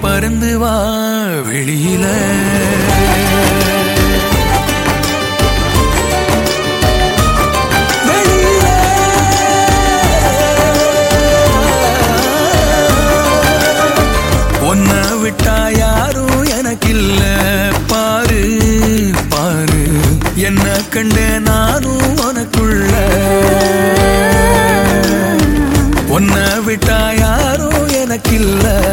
பறந்து வா வெளியில. உன்னை விட்டா யாரும் எனக்கில்ல. பாரு பாரு. என்ன கண்ட நானும் உனக்குள்ள. உன்னை விட்டா யாரும் எனக்கில்ல.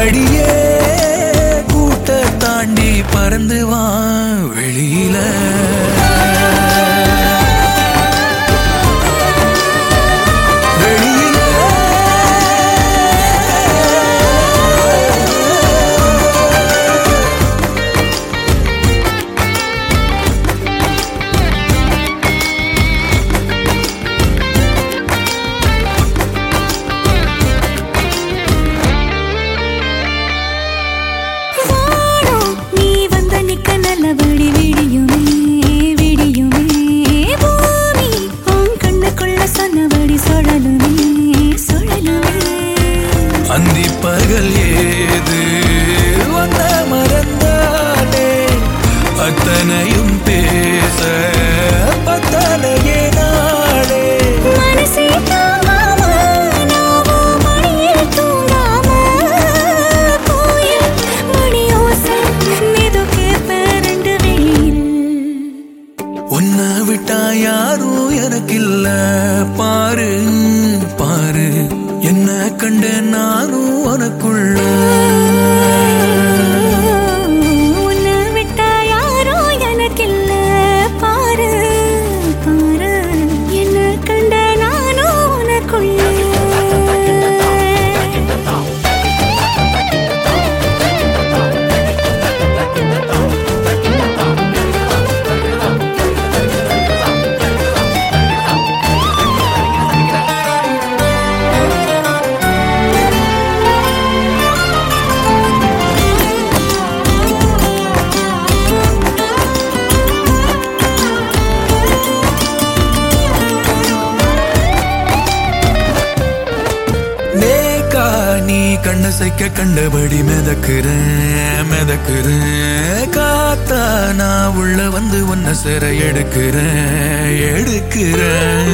அடியே கூட்ட தாண்டி பறந்து வா வெளியில. அத்தனையும் பேச. பத்தனையே நாடே மனசே. உன்னை விட்டா யாரும் எனக்கில்ல. பாரு பாரு என்ன கண்ட நானும் நீ கண்ண சைக்க கண்டபடி மிதக்குறேன் மிதக்குறேன் காத்தா நான் உள்ள வந்து உன்ன சிறை எடுக்கிறேன் எடுக்கிறேன்